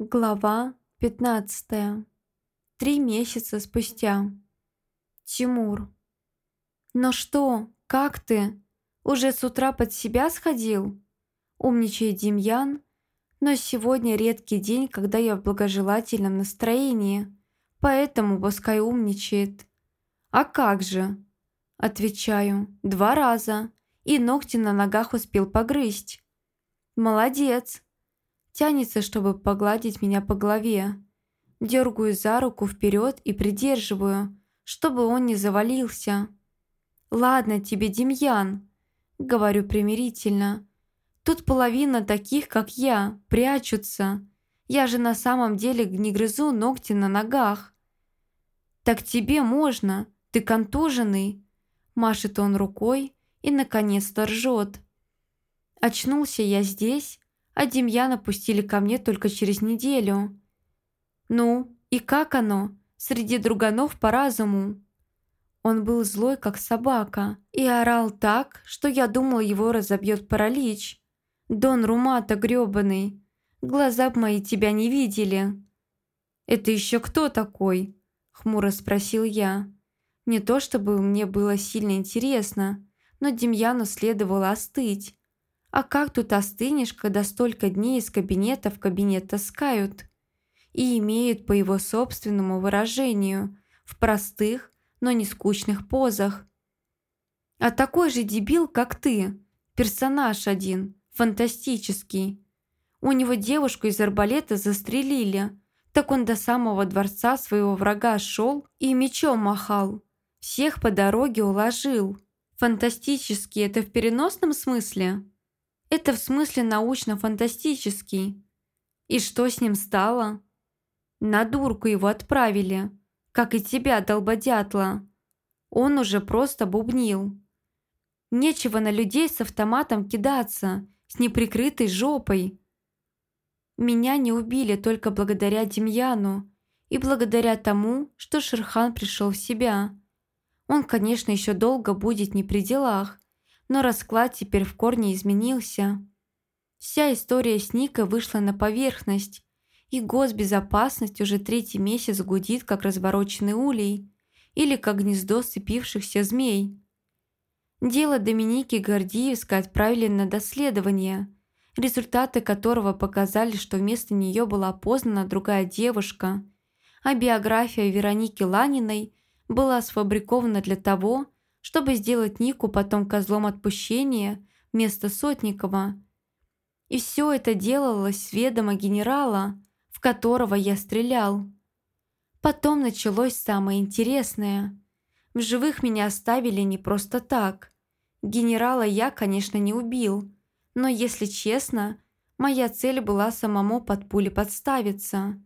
Глава 15. Три месяца спустя. Тимур. «Ну что, как ты? Уже с утра под себя сходил?» Умничает Демьян, но сегодня редкий день, когда я в благожелательном настроении, поэтому пускай умничает. «А как же?» Отвечаю, два раза, и ногти на ногах успел погрызть. «Молодец!» Тянется, чтобы погладить меня по голове. Дергаю за руку вперед и придерживаю, чтобы он не завалился. «Ладно тебе, Демьян», — говорю примирительно. «Тут половина таких, как я, прячутся. Я же на самом деле не грызу ногти на ногах». «Так тебе можно, ты контуженный», — машет он рукой и наконец-то. Очнулся я здесь, а Демьяна пустили ко мне только через неделю. Ну, и как оно? Среди друганов по разуму. Он был злой, как собака, и орал так, что я думал, его разобьет паралич. Дон Румата грёбаный, глаза б мои тебя не видели. «Это еще кто такой?» – хмуро спросил я. Не то чтобы мне было сильно интересно, но Демьяну следовало остыть. А как тут остынешь, когда столько дней из кабинета в кабинет таскают? И имеют по его собственному выражению, в простых, но не скучных позах. А такой же дебил, как ты, персонаж один, фантастический. У него девушку из арбалета застрелили, так он до самого дворца своего врага шел и мечом махал. Всех по дороге уложил. Фантастический это в переносном смысле? Это в смысле научно-фантастический. И что с ним стало? На дурку его отправили, как и тебя, долбодятла. Он уже просто бубнил. Нечего на людей с автоматом кидаться, с неприкрытой жопой. Меня не убили только благодаря Демьяну и благодаря тому, что Шерхан пришел в себя. Он, конечно, еще долго будет не при делах, но расклад теперь в корне изменился. Вся история с Никой вышла на поверхность, и госбезопасность уже третий месяц гудит, как развороченный улей или как гнездо сцепившихся змей. Дело Доминики Гордиевской отправили на доследование, результаты которого показали, что вместо нее была опознана другая девушка, а биография Вероники Ланиной была сфабрикована для того, чтобы сделать Нику потом козлом отпущения вместо Сотникова. И все это делалось с ведома генерала, в которого я стрелял. Потом началось самое интересное. В живых меня оставили не просто так. Генерала я, конечно, не убил, но, если честно, моя цель была самому под пули подставиться.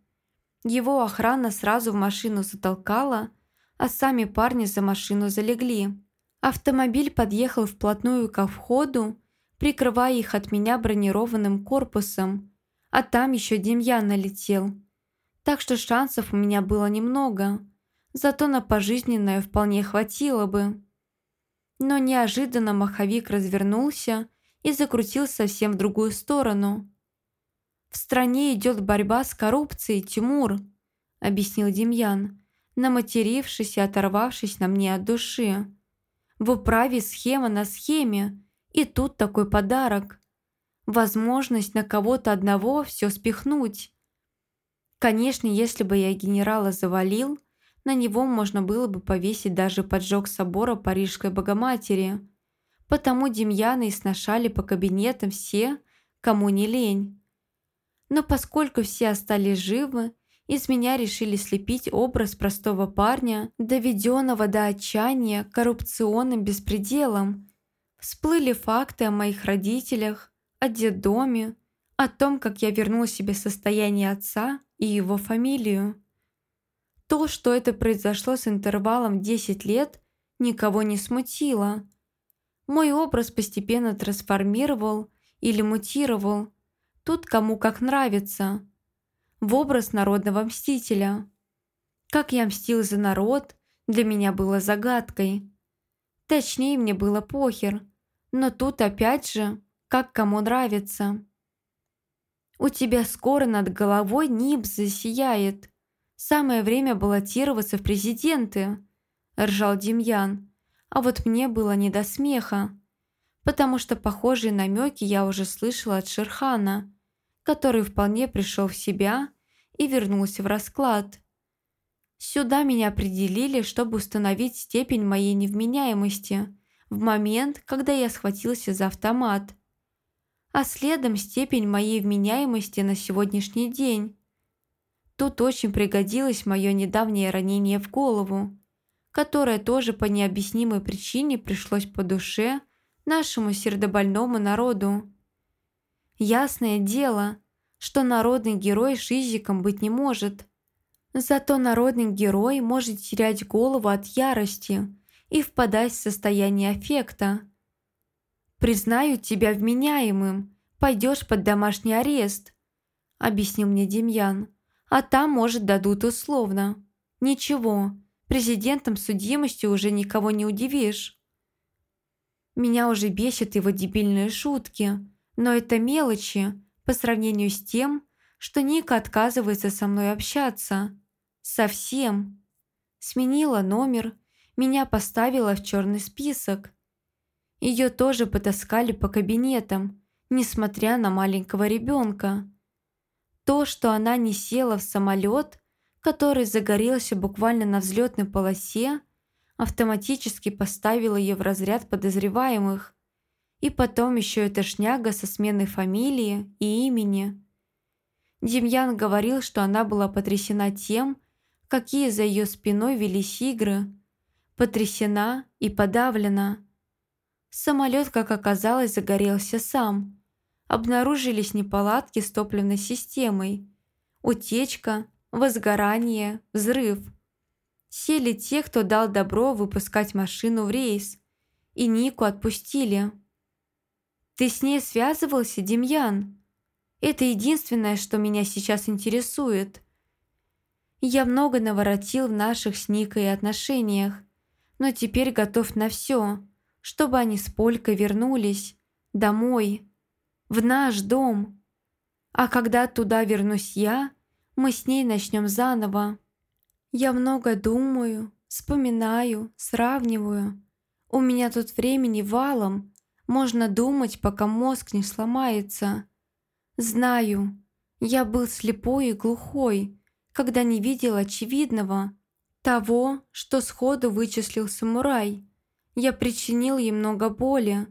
Его охрана сразу в машину затолкала, а сами парни за машину залегли. Автомобиль подъехал вплотную ко входу, прикрывая их от меня бронированным корпусом, а там еще Демьян налетел. Так что шансов у меня было немного, зато на пожизненное вполне хватило бы. Но неожиданно маховик развернулся и закрутил совсем в другую сторону. «В стране идет борьба с коррупцией, Тимур», — объяснил Демьян, наматерившись и оторвавшись на мне от души. В управе схема на схеме, и тут такой подарок. Возможность на кого-то одного все спихнуть. Конечно, если бы я генерала завалил, на него можно было бы повесить даже поджог собора Парижской Богоматери. Потому Демьяна и сношали по кабинетам все, кому не лень. Но поскольку все остались живы, из меня решили слепить образ простого парня, доведенного до отчаяния коррупционным беспределом. Всплыли факты о моих родителях, о детдоме, о том, как я вернул себе состояние отца и его фамилию. То, что это произошло с интервалом 10 лет, никого не смутило. Мой образ постепенно трансформировал или мутировал, тут кому как нравится – в образ народного мстителя. Как я мстил за народ, для меня было загадкой. Точнее, мне было похер, но тут опять же, как кому нравится. У тебя скоро над головой НИПС засияет. Самое время баллотироваться в президенты», – ржал Демьян. А вот мне было не до смеха, потому что похожие намеки я уже слышала от Шерхана, который вполне пришел в себя и вернулся в расклад. Сюда меня определили, чтобы установить степень моей невменяемости в момент, когда я схватился за автомат. А следом степень моей вменяемости на сегодняшний день. Тут очень пригодилось мое недавнее ранение в голову, которое тоже по необъяснимой причине пришлось по душе нашему сердобольному народу. Ясное дело, что народный герой шизиком быть не может – Зато народный герой может терять голову от ярости и впадать в состояние аффекта. «Признаю тебя вменяемым, пойдешь под домашний арест», – объяснил мне Демьян. «А там, может, дадут условно. Ничего, президентом судимости уже никого не удивишь». Меня уже бесят его дебильные шутки, но это мелочи по сравнению с тем, что Ника отказывается со мной общаться. Совсем. Сменила номер, меня поставила в черный список. Ее тоже потаскали по кабинетам, несмотря на маленького ребенка. То, что она не села в самолет, который загорелся буквально на взлетной полосе, автоматически поставило ее в разряд подозреваемых. И потом еще эта шняга со сменой фамилии и имени. Демьян говорил, что она была потрясена тем, какие за ее спиной велись игры. Потрясена и подавлена. Самолет, как оказалось, загорелся сам. Обнаружились неполадки с топливной системой. Утечка, возгорание, взрыв. Сели те, кто дал добро выпускать машину в рейс. И Нику отпустили. «Ты с ней связывался, Демьян?» Это единственное, что меня сейчас интересует. Я много наворотил в наших с Никой отношениях, но теперь готов на все, чтобы они с Полькой вернулись домой, в наш дом. А когда туда вернусь я, мы с ней начнем заново. Я много думаю, вспоминаю, сравниваю. У меня тут времени валом, можно думать, пока мозг не сломается. Знаю, я был слепой и глухой, когда не видел очевидного, того, что сходу вычислил самурай. Я причинил ей много боли,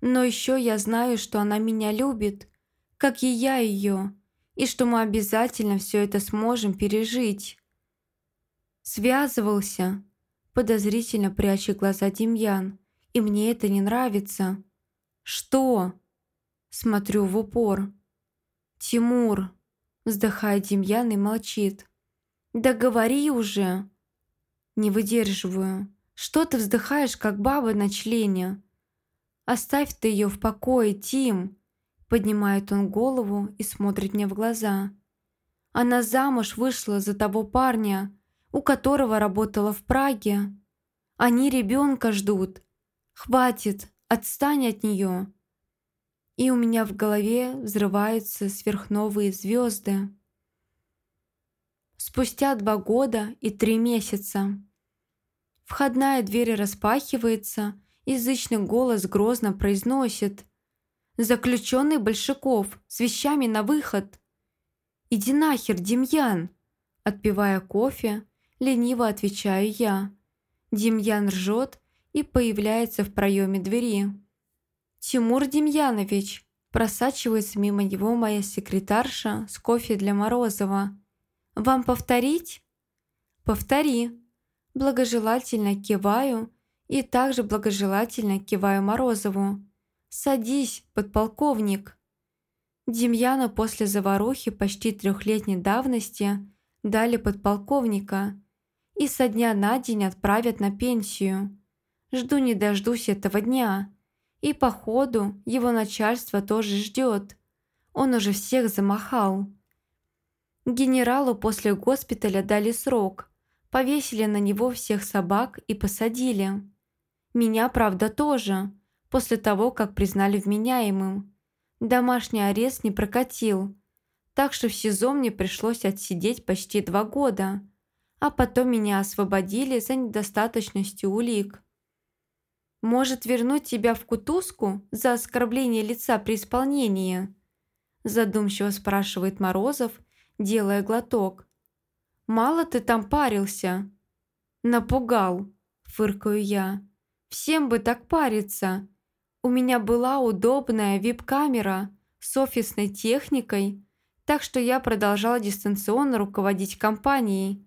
но еще я знаю, что она меня любит, как и я ее, и что мы обязательно все это сможем пережить. Связывался, подозрительно пряча глаза Демьян, и мне это не нравится. Что? Смотрю в упор. Тимур. Вздыхает Демьян и молчит. «Да говори уже!» Не выдерживаю. «Что ты вздыхаешь, как баба на члене?» «Оставь ты ее в покое, Тим!» Поднимает он голову и смотрит мне в глаза. Она замуж вышла за того парня, у которого работала в Праге. Они ребенка ждут. Хватит, отстань от нее и у меня в голове взрываются сверхновые звезды. Спустя два года и три месяца. Входная дверь распахивается, язычный голос грозно произносит «Заключенный Большаков, с вещами на выход!» «Иди нахер, Демьян!» Отпивая кофе, лениво отвечаю я. Демьян ржет и появляется в проеме двери. «Тимур Демьянович!» Просачивается мимо него моя секретарша с кофе для Морозова. «Вам повторить?» «Повтори». Благожелательно киваю и также благожелательно киваю Морозову. «Садись, подполковник». Демьяна после заварухи почти трехлетней давности дали подполковника и со дня на день отправят на пенсию. Жду не дождусь этого дня. И походу его начальство тоже ждет. Он уже всех замахал. Генералу после госпиталя дали срок. Повесили на него всех собак и посадили. Меня, правда, тоже, после того, как признали вменяемым. Домашний арест не прокатил. так что в СИЗО мне пришлось отсидеть почти два года, а потом меня освободили за недостаточностью улик. «Может вернуть тебя в кутузку за оскорбление лица при исполнении?» задумчиво спрашивает Морозов, делая глоток. «Мало ты там парился?» «Напугал», фыркаю я. «Всем бы так париться. У меня была удобная вип-камера с офисной техникой, так что я продолжала дистанционно руководить компанией.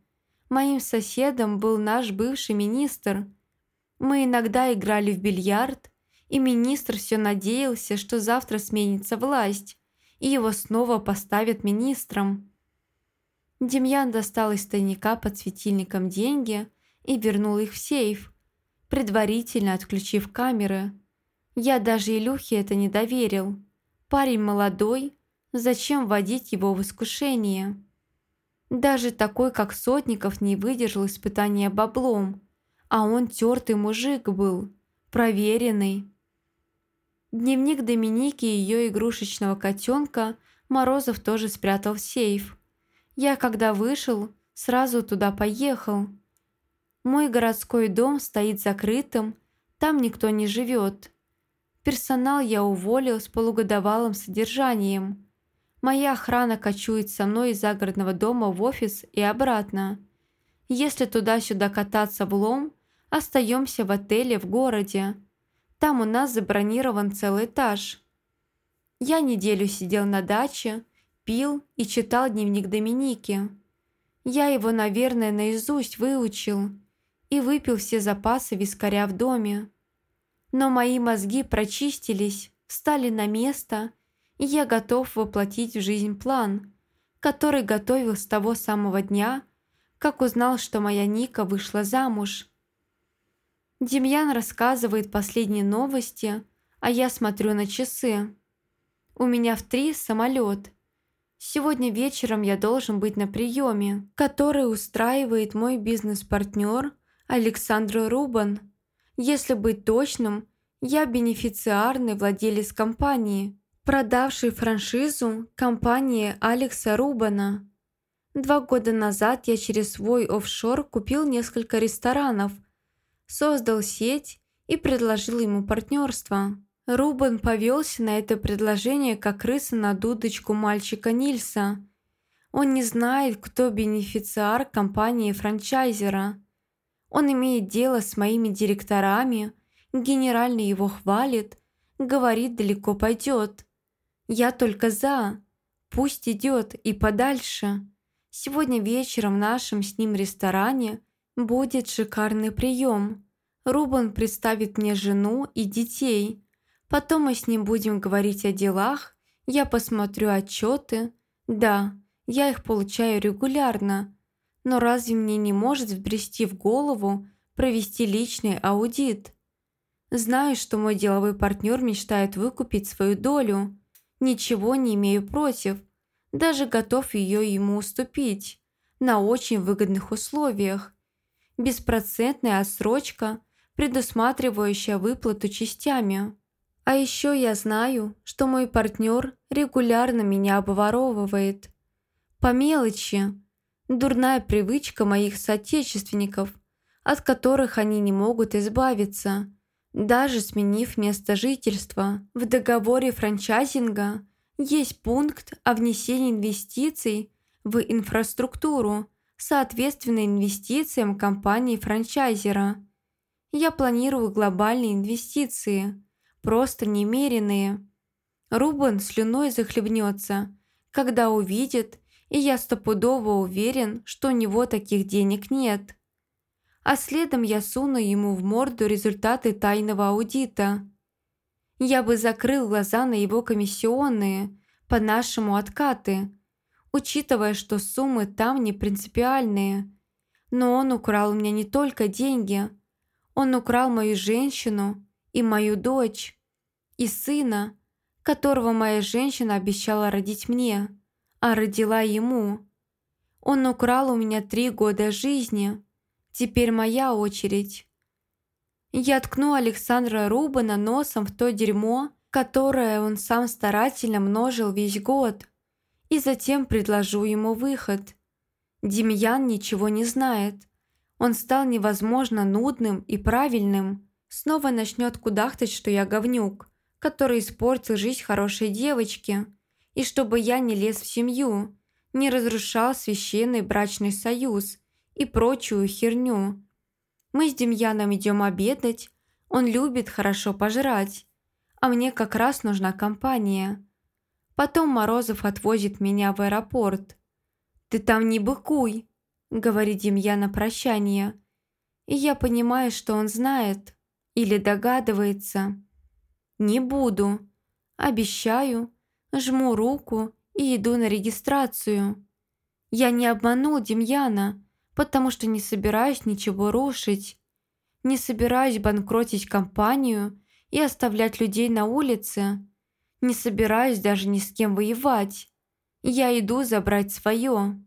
Моим соседом был наш бывший министр. Мы иногда играли в бильярд, и министр все надеялся, что завтра сменится власть, и его снова поставят министром. Демьян достал из тайника под светильником деньги и вернул их в сейф, предварительно отключив камеры. Я даже Илюхе это не доверил. Парень молодой, зачем вводить его в искушение? Даже такой, как Сотников, не выдержал испытания баблом, а он тертый мужик был, проверенный. Дневник Доминики и ее игрушечного котенка Морозов тоже спрятал в сейф. Я, когда вышел, сразу туда поехал. Мой городской дом стоит закрытым, там никто не живет. Персонал я уволил с полугодовалым содержанием. Моя охрана кочует со мной из загородного дома в офис и обратно. Если туда-сюда кататься в лом, остаемся в отеле в городе. Там у нас забронирован целый этаж. Я неделю сидел на даче, пил и читал дневник Доминики. Я его, наверное, наизусть выучил и выпил все запасы вискаря в доме. Но мои мозги прочистились, встали на место, и я готов воплотить в жизнь план, который готовил с того самого дня, как узнал, что моя Ника вышла замуж. Демьян рассказывает последние новости, а я смотрю на часы. У меня в три самолет. Сегодня вечером я должен быть на приеме, который устраивает мой бизнес-партнер Александр Рубан. Если быть точным, я бенефициарный владелец компании, продавший франшизу компании Алекса Рубана. Два года назад я через свой офшор купил несколько ресторанов – создал сеть и предложил ему партнерство. Рубен повелся на это предложение, как крыса на дудочку мальчика Нильса. Он не знает, кто бенефициар компании-франчайзера. Он имеет дело с моими директорами, генеральный его хвалит, говорит, далеко пойдет. Я только за. Пусть идет и подальше. Сегодня вечером в нашем с ним ресторане – Будет шикарный прием. Рубан представит мне жену и детей. Потом мы с ним будем говорить о делах. Я посмотрю отчеты. Да, я их получаю регулярно. Но разве мне не может взбрести в голову провести личный аудит? Знаю, что мой деловой партнер мечтает выкупить свою долю. Ничего не имею против. Даже готов ее ему уступить. На очень выгодных условиях беспроцентная отсрочка, предусматривающая выплату частями. А еще я знаю, что мой партнер регулярно меня обворовывает. По мелочи. Дурная привычка моих соотечественников, от которых они не могут избавиться, даже сменив место жительства. В договоре франчайзинга есть пункт о внесении инвестиций в инфраструктуру, соответственно инвестициям компании-франчайзера. Я планирую глобальные инвестиции, просто немеренные. Рубен слюной захлебнется, когда увидит, и я стопудово уверен, что у него таких денег нет. А следом я суну ему в морду результаты тайного аудита. Я бы закрыл глаза на его комиссионные, по-нашему откаты – учитывая, что суммы там не принципиальные. Но он украл у меня не только деньги. Он украл мою женщину и мою дочь, и сына, которого моя женщина обещала родить мне, а родила ему. Он украл у меня три года жизни. Теперь моя очередь. Я ткну Александра Рубана носом в то дерьмо, которое он сам старательно множил весь год – и затем предложу ему выход. Демьян ничего не знает. Он стал невозможно нудным и правильным. Снова начнет кудахтать, что я говнюк, который испортил жизнь хорошей девочки. И чтобы я не лез в семью, не разрушал священный брачный союз и прочую херню. Мы с Демьяном идем обедать, он любит хорошо пожрать, а мне как раз нужна компания. Потом Морозов отвозит меня в аэропорт. «Ты там не быкуй», — говорит Демьян на прощание. И я понимаю, что он знает или догадывается. «Не буду», обещаю, жму руку и иду на регистрацию. Я не обманул Демьяна, потому что не собираюсь ничего рушить. Не собираюсь банкротить компанию и оставлять людей на улице. Не собираюсь даже ни с кем воевать. Я иду забрать свое.